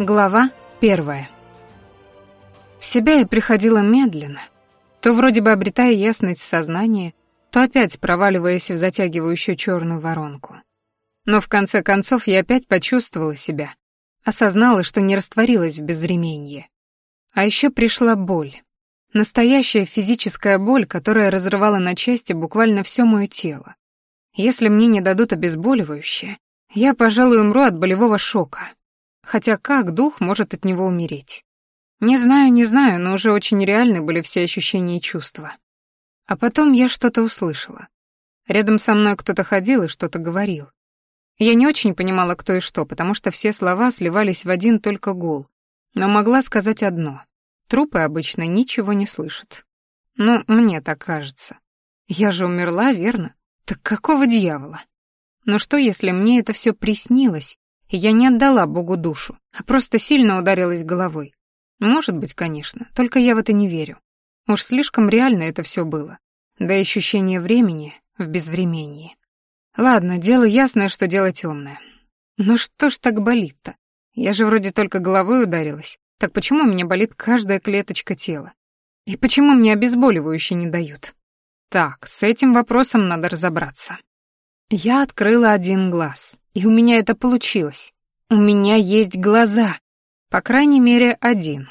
Глава первая. В себя я приходила медленно, то вроде бы обретая ясность сознания, то опять проваливаясь в затягивающую черную воронку. Но в конце концов я опять почувствовала себя, осознала, что не растворилась в безвременье. А еще пришла боль. Настоящая физическая боль, которая разрывала на части буквально все мое тело. Если мне не дадут обезболивающее, я, пожалуй, умру от болевого шока. хотя как дух может от него умереть? Не знаю, не знаю, но уже очень реальны были все ощущения и чувства. А потом я что-то услышала. Рядом со мной кто-то ходил и что-то говорил. Я не очень понимала, кто и что, потому что все слова сливались в один только гул, но могла сказать одно. Трупы обычно ничего не слышат. Ну, мне так кажется. Я же умерла, верно? Так какого дьявола? Но что, если мне это все приснилось, я не отдала Богу душу, а просто сильно ударилась головой. Может быть, конечно, только я в это не верю. Уж слишком реально это все было. Да и ощущение времени в безвремении. Ладно, дело ясное, что дело темное. Ну что ж так болит-то? Я же вроде только головой ударилась. Так почему у меня болит каждая клеточка тела? И почему мне обезболивающие не дают? Так, с этим вопросом надо разобраться. Я открыла один глаз, и у меня это получилось. У меня есть глаза. По крайней мере, один.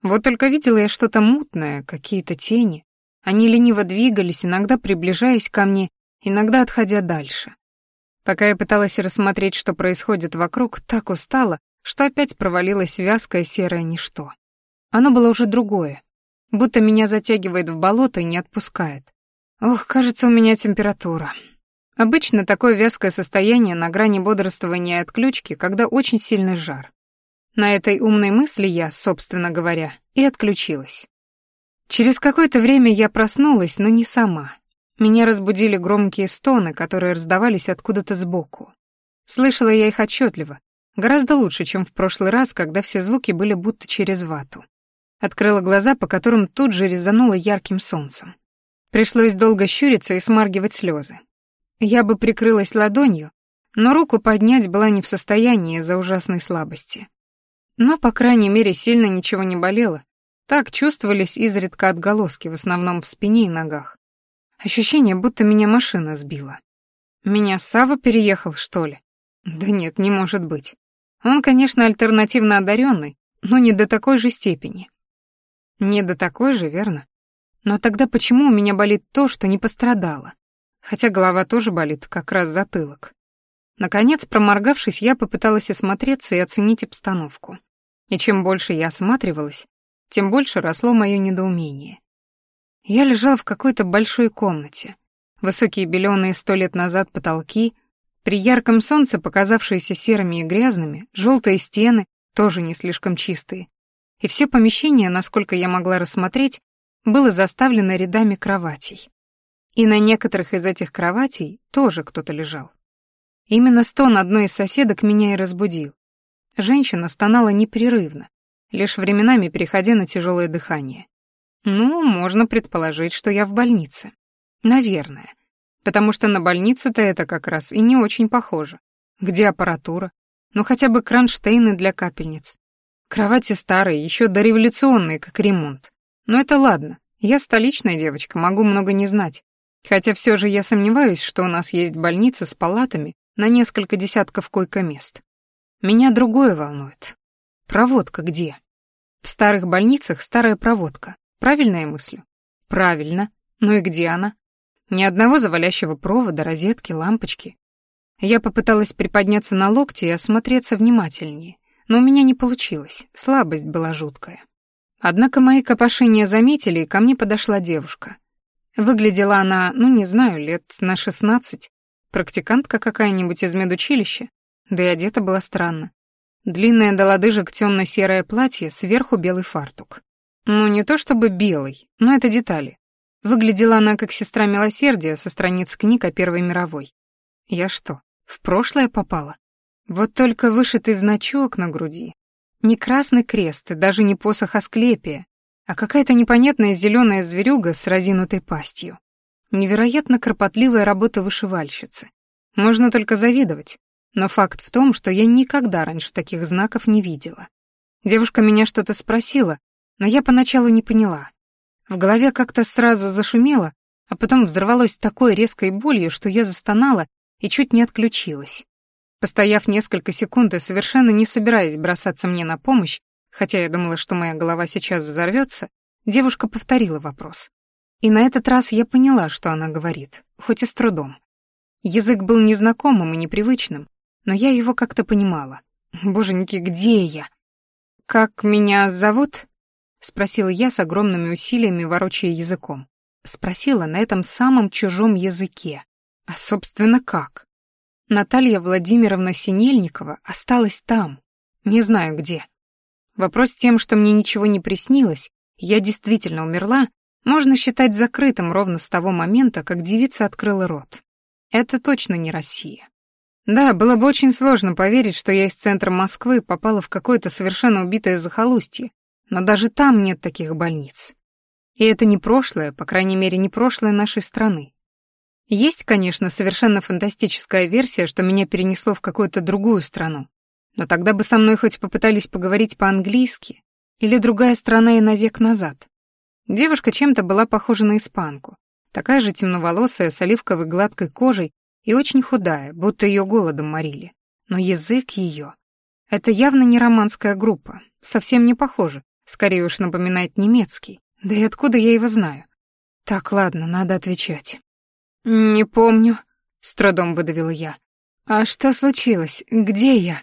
Вот только видела я что-то мутное, какие-то тени. Они лениво двигались, иногда приближаясь ко мне, иногда отходя дальше. Пока я пыталась рассмотреть, что происходит вокруг, так устала, что опять провалилось вязкое серое ничто. Оно было уже другое, будто меня затягивает в болото и не отпускает. Ох, кажется, у меня температура. Обычно такое вязкое состояние на грани бодрствования и отключки, когда очень сильный жар. На этой умной мысли я, собственно говоря, и отключилась. Через какое-то время я проснулась, но не сама. Меня разбудили громкие стоны, которые раздавались откуда-то сбоку. Слышала я их отчетливо, гораздо лучше, чем в прошлый раз, когда все звуки были будто через вату. Открыла глаза, по которым тут же резануло ярким солнцем. Пришлось долго щуриться и смаргивать слезы. Я бы прикрылась ладонью, но руку поднять была не в состоянии из-за ужасной слабости. Но, по крайней мере, сильно ничего не болело. Так чувствовались изредка отголоски, в основном в спине и ногах. Ощущение, будто меня машина сбила. Меня Сава переехал, что ли? Да нет, не может быть. Он, конечно, альтернативно одаренный, но не до такой же степени. Не до такой же, верно? Но тогда почему у меня болит то, что не пострадало? хотя голова тоже болит, как раз затылок. Наконец, проморгавшись, я попыталась осмотреться и оценить обстановку. И чем больше я осматривалась, тем больше росло мое недоумение. Я лежала в какой-то большой комнате. Высокие беленые сто лет назад потолки, при ярком солнце показавшиеся серыми и грязными, желтые стены, тоже не слишком чистые. И все помещение, насколько я могла рассмотреть, было заставлено рядами кроватей и на некоторых из этих кроватей тоже кто-то лежал. Именно стон одной из соседок меня и разбудил. Женщина стонала непрерывно, лишь временами переходя на тяжелое дыхание. Ну, можно предположить, что я в больнице. Наверное. Потому что на больницу-то это как раз и не очень похоже. Где аппаратура? Ну, хотя бы кронштейны для капельниц. Кровати старые, еще дореволюционные, как ремонт. Но это ладно. Я столичная девочка, могу много не знать. Хотя все же я сомневаюсь, что у нас есть больница с палатами на несколько десятков койко-мест. Меня другое волнует. Проводка где? В старых больницах старая проводка. Правильная мысль. Правильно. Ну и где она? Ни одного завалящего провода, розетки, лампочки. Я попыталась приподняться на локти и осмотреться внимательнее, но у меня не получилось, слабость была жуткая. Однако мои копошения заметили, и ко мне подошла девушка. Выглядела она, ну не знаю, лет на шестнадцать. Практикантка какая-нибудь из медучилища. Да и одета была странно. Длинное до лодыжек темно-серое платье, сверху белый фартук. Ну, не то чтобы белый, но это детали. Выглядела она как сестра милосердия со страниц книг о Первой мировой. Я что, в прошлое попала? Вот только вышитый значок на груди. Не красный крест и даже не посох Асклепия, а какая-то непонятная зеленая зверюга с разинутой пастью. Невероятно кропотливая работа вышивальщицы. Можно только завидовать, но факт в том, что я никогда раньше таких знаков не видела. Девушка меня что-то спросила, но я поначалу не поняла. В голове как-то сразу зашумело, а потом взорвалось такой резкой болью, что я застонала и чуть не отключилась. Постояв несколько секунд и совершенно не собираясь бросаться мне на помощь, хотя я думала, что моя голова сейчас взорвется, девушка повторила вопрос. И на этот раз я поняла, что она говорит, хоть и с трудом. Язык был незнакомым и непривычным, но я его как-то понимала. Боженьки, где я? «Как меня зовут?» — спросила я с огромными усилиями, ворочая языком. Спросила на этом самом чужом языке. А, собственно, как? Наталья Владимировна Синельникова осталась там, не знаю где. Вопрос тем, что мне ничего не приснилось, я действительно умерла, можно считать закрытым ровно с того момента, как девица открыла рот. Это точно не Россия. Да, было бы очень сложно поверить, что я из центра Москвы попала в какое-то совершенно убитое захолустье, но даже там нет таких больниц. И это не прошлое, по крайней мере, не прошлое нашей страны. Есть, конечно, совершенно фантастическая версия, что меня перенесло в какую-то другую страну, но тогда бы со мной хоть попытались поговорить по-английски или другая страна и на век назад. Девушка чем-то была похожа на испанку. Такая же темноволосая, с оливковой гладкой кожей и очень худая, будто ее голодом морили. Но язык ее... Это явно не романская группа, совсем не похоже, скорее уж напоминает немецкий. Да и откуда я его знаю? Так, ладно, надо отвечать. «Не помню», — с трудом выдавила я. «А что случилось? Где я?»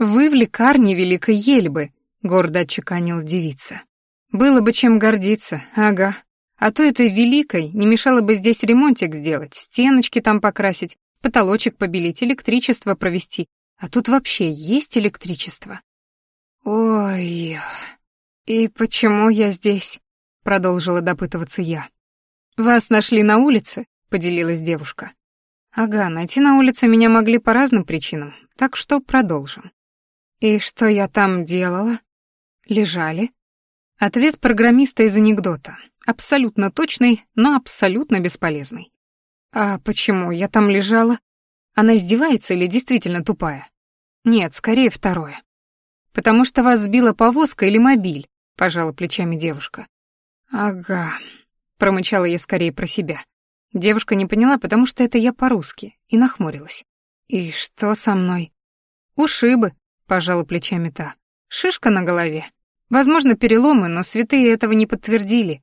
«Вы в лекарне Великой Ельбы», — гордо отчеканила девица. «Было бы чем гордиться, ага. А то этой Великой не мешало бы здесь ремонтик сделать, стеночки там покрасить, потолочек побелить, электричество провести. А тут вообще есть электричество?» «Ой, и почему я здесь?» — продолжила допытываться я. «Вас нашли на улице?» поделилась девушка. Ага, найти на улице меня могли по разным причинам, так что продолжим. И что я там делала? Лежали? Ответ программиста из анекдота. Абсолютно точный, но абсолютно бесполезный. А почему я там лежала? Она издевается или действительно тупая? Нет, скорее второе. Потому что вас сбила повозка или мобиль, пожала плечами девушка. Ага, промычала я скорее про себя. Девушка не поняла, потому что это я по-русски, и нахмурилась. «И что со мной?» «Ушибы», — пожала плечами та. «Шишка на голове. Возможно, переломы, но святые этого не подтвердили».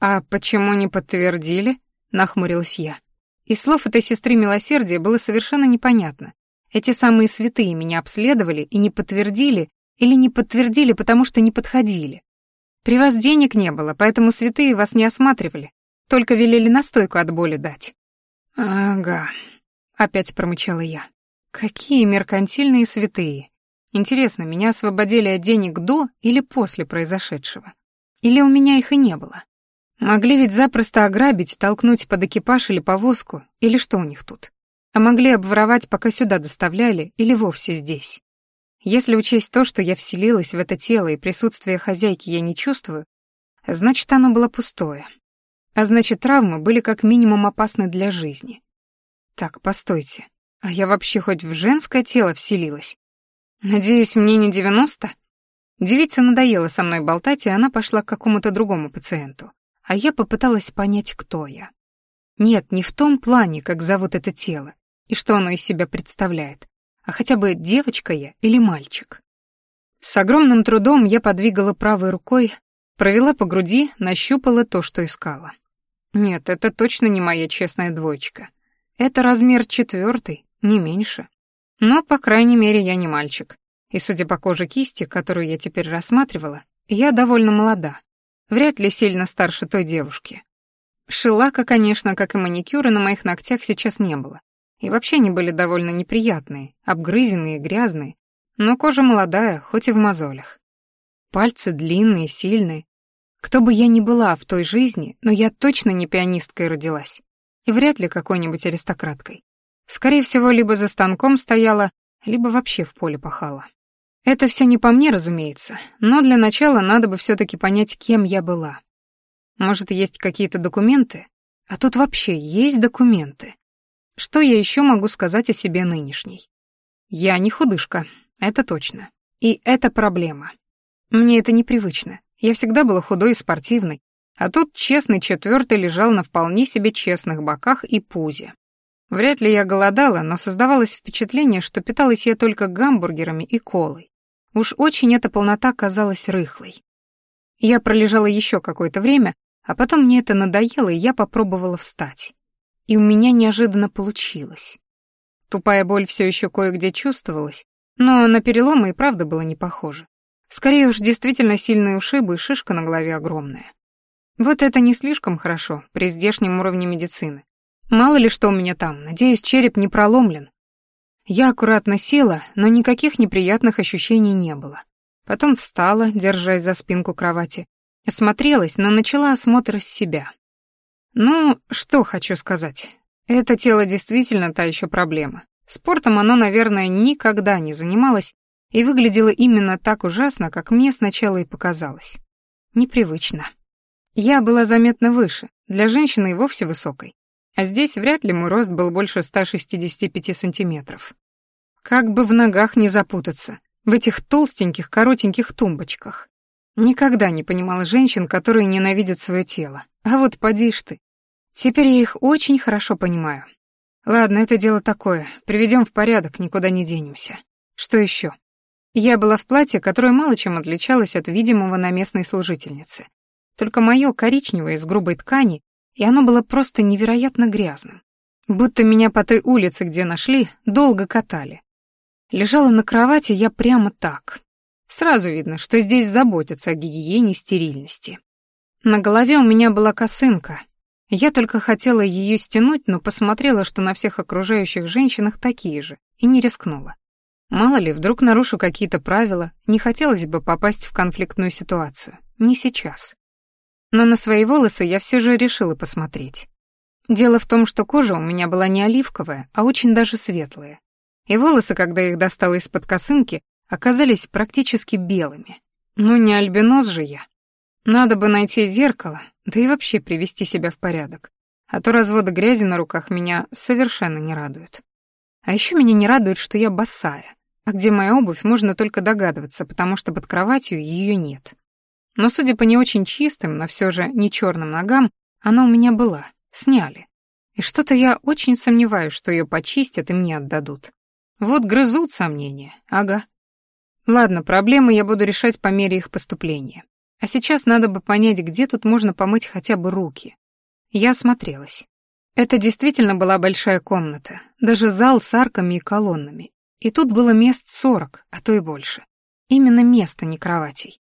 «А почему не подтвердили?» — нахмурилась я. И слов этой сестры милосердия было совершенно непонятно. Эти самые святые меня обследовали и не подтвердили, или не подтвердили, потому что не подходили. При вас денег не было, поэтому святые вас не осматривали, только велели настойку от боли дать. «Ага», — опять промычала я. «Какие меркантильные святые!» Интересно, меня освободили от денег до или после произошедшего? Или у меня их и не было? Могли ведь запросто ограбить, толкнуть под экипаж или повозку, или что у них тут? А могли обворовать, пока сюда доставляли, или вовсе здесь? Если учесть то, что я вселилась в это тело и присутствие хозяйки я не чувствую, значит, оно было пустое. А значит, травмы были как минимум опасны для жизни. Так, постойте. А я вообще хоть в женское тело вселилась? Надеюсь, мне не девяносто. Девица надоела со мной болтать, и она пошла к какому-то другому пациенту. А я попыталась понять, кто я. Нет, не в том плане, как зовут это тело, и что оно из себя представляет, а хотя бы девочка я или мальчик. С огромным трудом я подвигала правой рукой, провела по груди, нащупала то, что искала. Нет, это точно не моя честная двоечка. Это размер четвертый, не меньше. Но, по крайней мере, я не мальчик. И, судя по коже кисти, которую я теперь рассматривала, я довольно молода. Вряд ли сильно старше той девушки. Шелака, конечно, как и маникюра, на моих ногтях сейчас не было. И вообще они были довольно неприятные, обгрызенные, грязные. Но кожа молодая, хоть и в мозолях. Пальцы длинные, сильные. Кто бы я ни была в той жизни, но я точно не пианисткой родилась. И вряд ли какой-нибудь аристократкой. Скорее всего, либо за станком стояла, либо вообще в поле пахала. Это все не по мне, разумеется, но для начала надо бы все таки понять, кем я была. Может, есть какие-то документы? А тут вообще есть документы. Что я еще могу сказать о себе нынешней? Я не худышка, это точно. И это проблема. Мне это непривычно. Я всегда была худой и спортивной, а тут честный четвертый лежал на вполне себе честных боках и пузе. Вряд ли я голодала, но создавалось впечатление, что питалась я только гамбургерами и колой. Уж очень эта полнота казалась рыхлой. Я пролежала еще какое-то время, а потом мне это надоело, и я попробовала встать. И у меня неожиданно получилось. Тупая боль все еще кое-где чувствовалась, но на переломы и правда было не похоже. Скорее уж, действительно сильные ушибы и шишка на голове огромная. Вот это не слишком хорошо при здешнем уровне медицины. Мало ли что у меня там, надеюсь, череп не проломлен. Я аккуратно села, но никаких неприятных ощущений не было. Потом встала, держась за спинку кровати. Осмотрелась, но начала осмотр с себя. Ну, что хочу сказать. Это тело действительно та еще проблема. Спортом оно, наверное, никогда не занималось и выглядело именно так ужасно, как мне сначала и показалось. Непривычно. Я была заметно выше, для женщины и вовсе высокой. А Здесь вряд ли мой рост был больше 165 сантиметров. Как бы в ногах не запутаться, в этих толстеньких, коротеньких тумбочках. Никогда не понимала женщин, которые ненавидят свое тело. А вот поди ж ты. Теперь я их очень хорошо понимаю. Ладно, это дело такое. Приведем в порядок, никуда не денемся. Что еще? Я была в платье, которое мало чем отличалось от видимого на местной служительнице. Только мое коричневое из грубой ткани и оно было просто невероятно грязным. Будто меня по той улице, где нашли, долго катали. Лежала на кровати я прямо так. Сразу видно, что здесь заботятся о гигиене и стерильности. На голове у меня была косынка. Я только хотела ее стянуть, но посмотрела, что на всех окружающих женщинах такие же, и не рискнула. Мало ли, вдруг нарушу какие-то правила, не хотелось бы попасть в конфликтную ситуацию. Не сейчас. но на свои волосы я все же решила посмотреть. Дело в том, что кожа у меня была не оливковая, а очень даже светлая. И волосы, когда их достала из-под косынки, оказались практически белыми. Ну не альбинос же я. Надо бы найти зеркало, да и вообще привести себя в порядок. А то разводы грязи на руках меня совершенно не радуют. А еще меня не радует, что я Но, судя по не очень чистым, но все же не черным ногам, она у меня была, сняли. И что-то я очень сомневаюсь, что ее почистят и мне отдадут. Вот грызут сомнения, ага. Ладно, проблемы я буду решать по мере их поступления. А сейчас надо бы понять, где тут можно помыть хотя бы руки. Я осмотрелась. Это действительно была большая комната, даже зал с арками и колоннами. И тут было мест сорок, а то и больше. Именно место, не кроватей.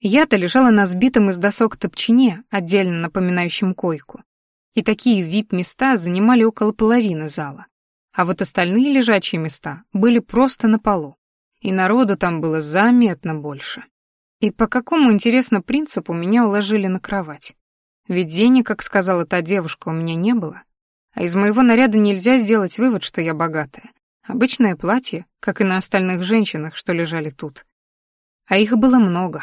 Я то лежала на сбитом из досок топчине, отдельно напоминающем койку. И такие вип-места занимали около половины зала. А вот остальные лежачие места были просто на полу. И народу там было заметно больше. И по какому, интересно, принципу меня уложили на кровать? Ведь денег, как сказала та девушка, у меня не было. А из моего наряда нельзя сделать вывод, что я богатая. Обычное платье, как и на остальных женщинах, что лежали тут. А их было много.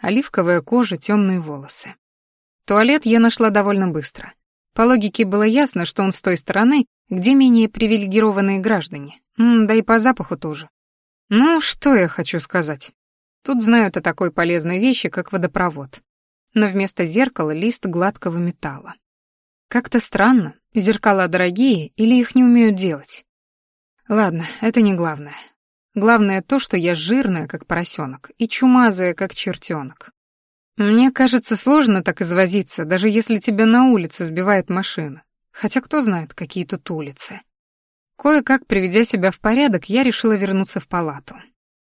оливковая кожа, темные волосы. Туалет я нашла довольно быстро. По логике было ясно, что он с той стороны, где менее привилегированные граждане, да и по запаху тоже. Ну, что я хочу сказать. Тут знают о такой полезной вещи, как водопровод. Но вместо зеркала лист гладкого металла. Как-то странно, зеркала дорогие или их не умеют делать. Ладно, это не главное. Главное то, что я жирная, как поросенок, и чумазая, как чертенок. Мне кажется, сложно так извозиться, даже если тебя на улице сбивает машина. Хотя кто знает, какие тут улицы. Кое-как, приведя себя в порядок, я решила вернуться в палату.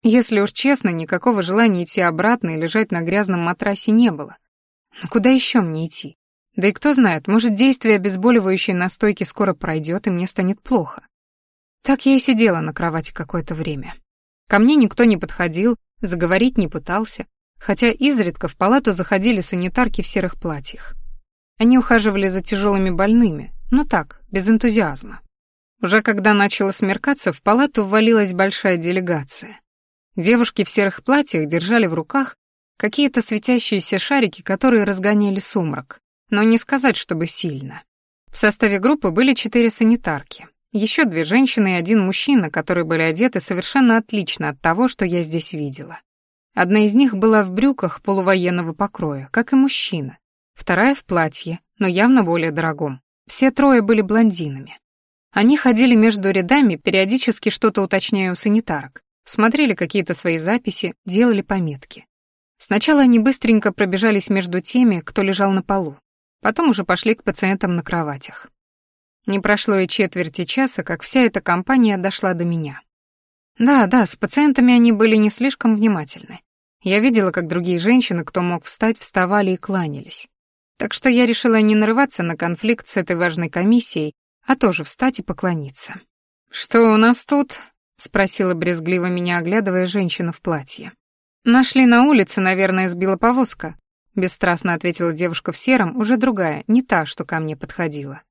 Если уж честно, никакого желания идти обратно и лежать на грязном матрасе не было. Но ну, куда еще мне идти? Да и кто знает, может, действие обезболивающей настойки скоро пройдет, и мне станет плохо. Так я и сидела на кровати какое-то время. Ко мне никто не подходил, заговорить не пытался, хотя изредка в палату заходили санитарки в серых платьях. Они ухаживали за тяжелыми больными, но так, без энтузиазма. Уже когда начало смеркаться, в палату ввалилась большая делегация. Девушки в серых платьях держали в руках какие-то светящиеся шарики, которые разгоняли сумрак, но не сказать, чтобы сильно. В составе группы были четыре санитарки, Еще две женщины и один мужчина, которые были одеты совершенно отлично от того, что я здесь видела. Одна из них была в брюках полувоенного покроя, как и мужчина. Вторая в платье, но явно более дорогом. Все трое были блондинами. Они ходили между рядами, периодически что-то уточняя у санитарок, смотрели какие-то свои записи, делали пометки. Сначала они быстренько пробежались между теми, кто лежал на полу, потом уже пошли к пациентам на кроватях. Не прошло и четверти часа, как вся эта компания дошла до меня. Да, да, с пациентами они были не слишком внимательны. Я видела, как другие женщины, кто мог встать, вставали и кланялись. Так что я решила не нарываться на конфликт с этой важной комиссией, а тоже встать и поклониться. «Что у нас тут?» — спросила брезгливо меня, оглядывая женщина в платье. «Нашли на улице, наверное, сбила повозка», — бесстрастно ответила девушка в сером, уже другая, не та, что ко мне подходила.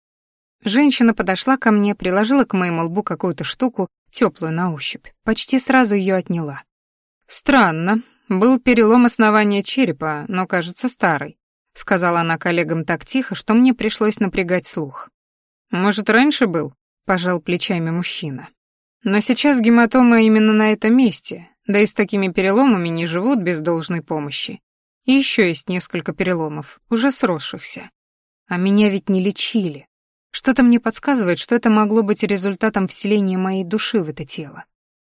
Женщина подошла ко мне, приложила к моему лбу какую-то штуку, теплую на ощупь. Почти сразу ее отняла. «Странно. Был перелом основания черепа, но, кажется, старый», — сказала она коллегам так тихо, что мне пришлось напрягать слух. «Может, раньше был?» — пожал плечами мужчина. «Но сейчас гематома именно на этом месте, да и с такими переломами не живут без должной помощи. И еще есть несколько переломов, уже сросшихся. А меня ведь не лечили, что-то мне подсказывает, что это могло быть результатом вселения моей души в это тело.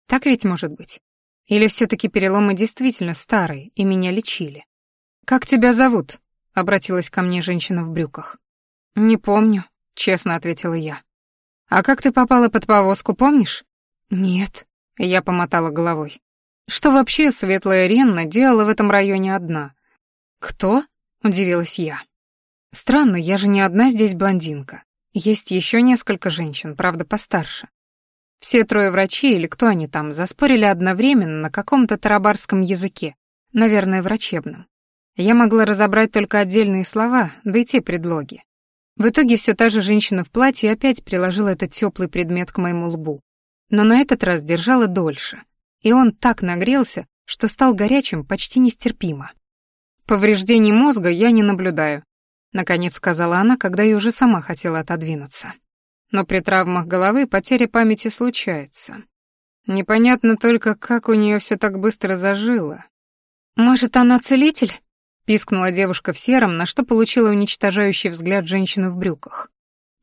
Так ведь может быть? Или все таки переломы действительно старые, и меня лечили? «Как тебя зовут?» — обратилась ко мне женщина в брюках. «Не помню», — честно ответила я. «А как ты попала под повозку, помнишь?» «Нет», — я помотала головой. «Что вообще светлая Ренна делала в этом районе одна?» «Кто?» — удивилась я. «Странно, я же не одна здесь блондинка. Есть еще несколько женщин, правда, постарше. Все трое врачи или кто они там заспорили одновременно на каком-то тарабарском языке, наверное, врачебном. Я могла разобрать только отдельные слова, да и те предлоги. В итоге все та же женщина в платье опять приложила этот теплый предмет к моему лбу. Но на этот раз держала дольше. И он так нагрелся, что стал горячим почти нестерпимо. Повреждений мозга я не наблюдаю, Наконец сказала она, когда я уже сама хотела отодвинуться. Но при травмах головы потеря памяти случается. Непонятно только, как у нее все так быстро зажило. «Может, она целитель?» — пискнула девушка в сером, на что получила уничтожающий взгляд женщины в брюках.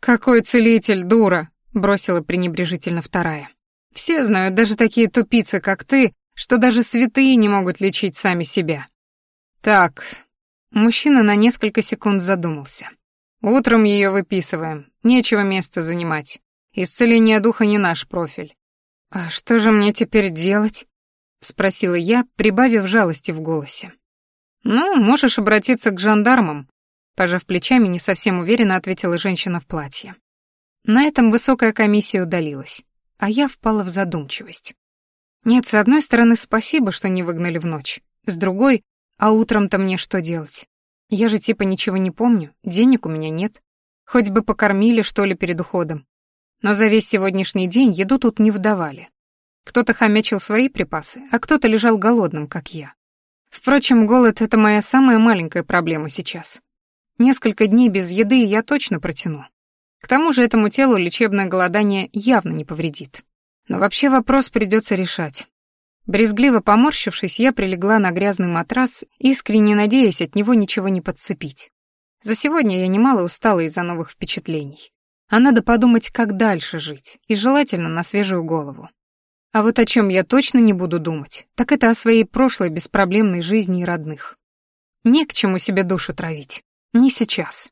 «Какой целитель, дура!» — бросила пренебрежительно вторая. «Все знают, даже такие тупицы, как ты, что даже святые не могут лечить сами себя». «Так, Мужчина на несколько секунд задумался. «Утром ее выписываем. Нечего места занимать. Исцеление духа не наш профиль». «А что же мне теперь делать?» — спросила я, прибавив жалости в голосе. «Ну, можешь обратиться к жандармам», — пожав плечами, не совсем уверенно ответила женщина в платье. На этом высокая комиссия удалилась, а я впала в задумчивость. Нет, с одной стороны, спасибо, что не выгнали в ночь. С другой, а утром-то мне что делать? Я же типа ничего не помню, денег у меня нет. Хоть бы покормили, что ли, перед уходом. Но за весь сегодняшний день еду тут не вдавали. Кто-то хомячил свои припасы, а кто-то лежал голодным, как я. Впрочем, голод — это моя самая маленькая проблема сейчас. Несколько дней без еды я точно протяну. К тому же этому телу лечебное голодание явно Брезгливо поморщившись, я прилегла на грязный матрас, искренне надеясь от него ничего не подцепить. За сегодня я немало устала из-за новых впечатлений. А надо подумать, как дальше жить, и желательно на свежую голову. А вот о чем я точно не буду думать, так это о своей прошлой беспроблемной жизни и родных. Не к чему себе душу травить. Не сейчас.